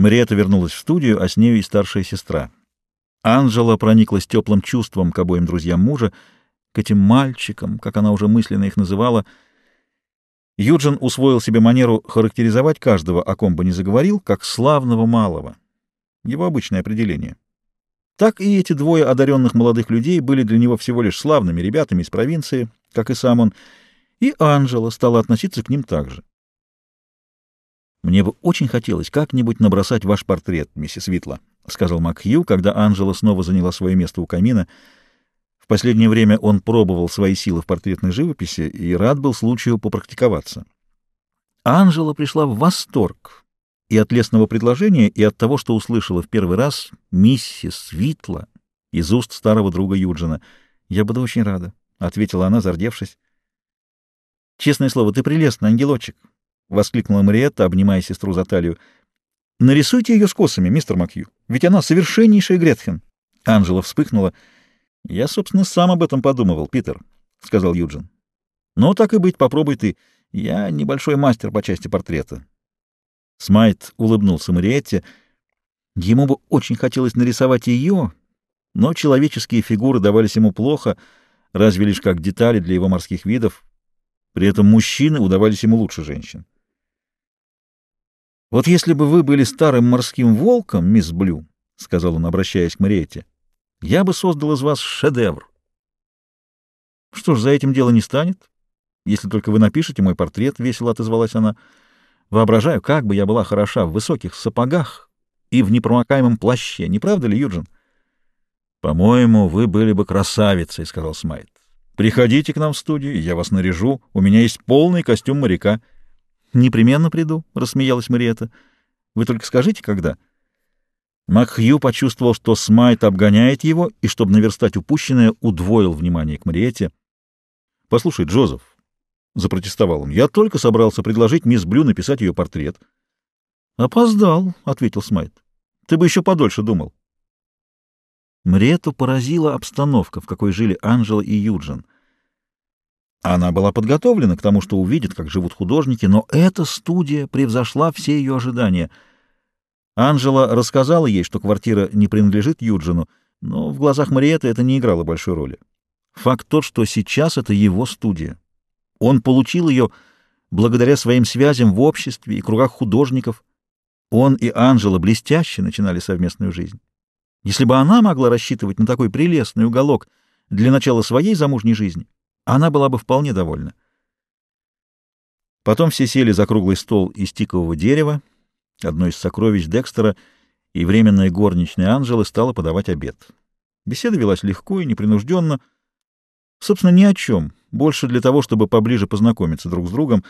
Мариэта вернулась в студию, а с нею и старшая сестра. Анжела прониклась теплым чувством к обоим друзьям мужа, к этим мальчикам, как она уже мысленно их называла. Юджин усвоил себе манеру характеризовать каждого, о ком бы ни заговорил, как славного малого. Его обычное определение. Так и эти двое одаренных молодых людей были для него всего лишь славными ребятами из провинции, как и сам он, и Анжела стала относиться к ним так же. «Мне бы очень хотелось как-нибудь набросать ваш портрет, миссис Витла», — сказал Макхью, когда Анжела снова заняла свое место у камина. В последнее время он пробовал свои силы в портретной живописи и рад был случаю попрактиковаться. Анжела пришла в восторг и от лестного предложения, и от того, что услышала в первый раз миссис Витла из уст старого друга Юджина. «Я буду очень рада», — ответила она, зардевшись. «Честное слово, ты прелестный ангелочек», — воскликнула Мариетта, обнимая сестру за талию. Нарисуйте ее с косами, мистер Макью, ведь она совершеннейшая Гретхен. Анжела вспыхнула. Я, собственно, сам об этом подумывал, Питер, — сказал Юджин. Ну, так и быть, попробуй ты. Я небольшой мастер по части портрета. Смайт улыбнулся Мариетте. Ему бы очень хотелось нарисовать ее, но человеческие фигуры давались ему плохо, разве лишь как детали для его морских видов. При этом мужчины удавались ему лучше женщин. «Вот если бы вы были старым морским волком, мисс Блю, — сказал он, обращаясь к Мариете, — я бы создал из вас шедевр. Что ж, за этим дело не станет, если только вы напишете мой портрет, — весело отозвалась она. Воображаю, как бы я была хороша в высоких сапогах и в непромокаемом плаще, не правда ли, Юджин? — По-моему, вы были бы красавицей, — сказал Смайт. — Приходите к нам в студию, я вас наряжу, у меня есть полный костюм моряка. —— Непременно приду, — рассмеялась Мариэта. — Вы только скажите, когда. Макхью почувствовал, что Смайт обгоняет его, и, чтобы наверстать упущенное, удвоил внимание к Мариэте. — Послушай, Джозеф, — запротестовал он, — я только собрался предложить мисс Блю написать ее портрет. — Опоздал, — ответил Смайт. — Ты бы еще подольше думал. Мариэту поразила обстановка, в какой жили Анжела и Юджин — она была подготовлена к тому, что увидит, как живут художники, но эта студия превзошла все ее ожидания. Анжела рассказала ей, что квартира не принадлежит Юджину, но в глазах Мариетты это не играло большой роли. Факт тот, что сейчас это его студия. Он получил ее благодаря своим связям в обществе и кругах художников. Он и Анжела блестяще начинали совместную жизнь. Если бы она могла рассчитывать на такой прелестный уголок для начала своей замужней жизни, она была бы вполне довольна. Потом все сели за круглый стол из тикового дерева, одно из сокровищ Декстера, и временная горничная Анжелы стала подавать обед. Беседа велась легко и непринужденно, собственно, ни о чем, больше для того, чтобы поближе познакомиться друг с другом.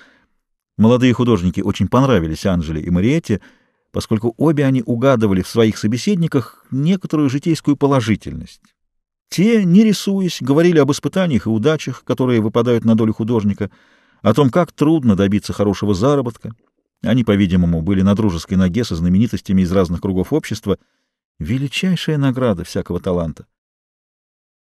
Молодые художники очень понравились Анжеле и Мариетте, поскольку обе они угадывали в своих собеседниках некоторую житейскую положительность, те, не рисуясь, говорили об испытаниях и удачах, которые выпадают на долю художника, о том, как трудно добиться хорошего заработка. Они, по-видимому, были на дружеской ноге со знаменитостями из разных кругов общества. Величайшая награда всякого таланта.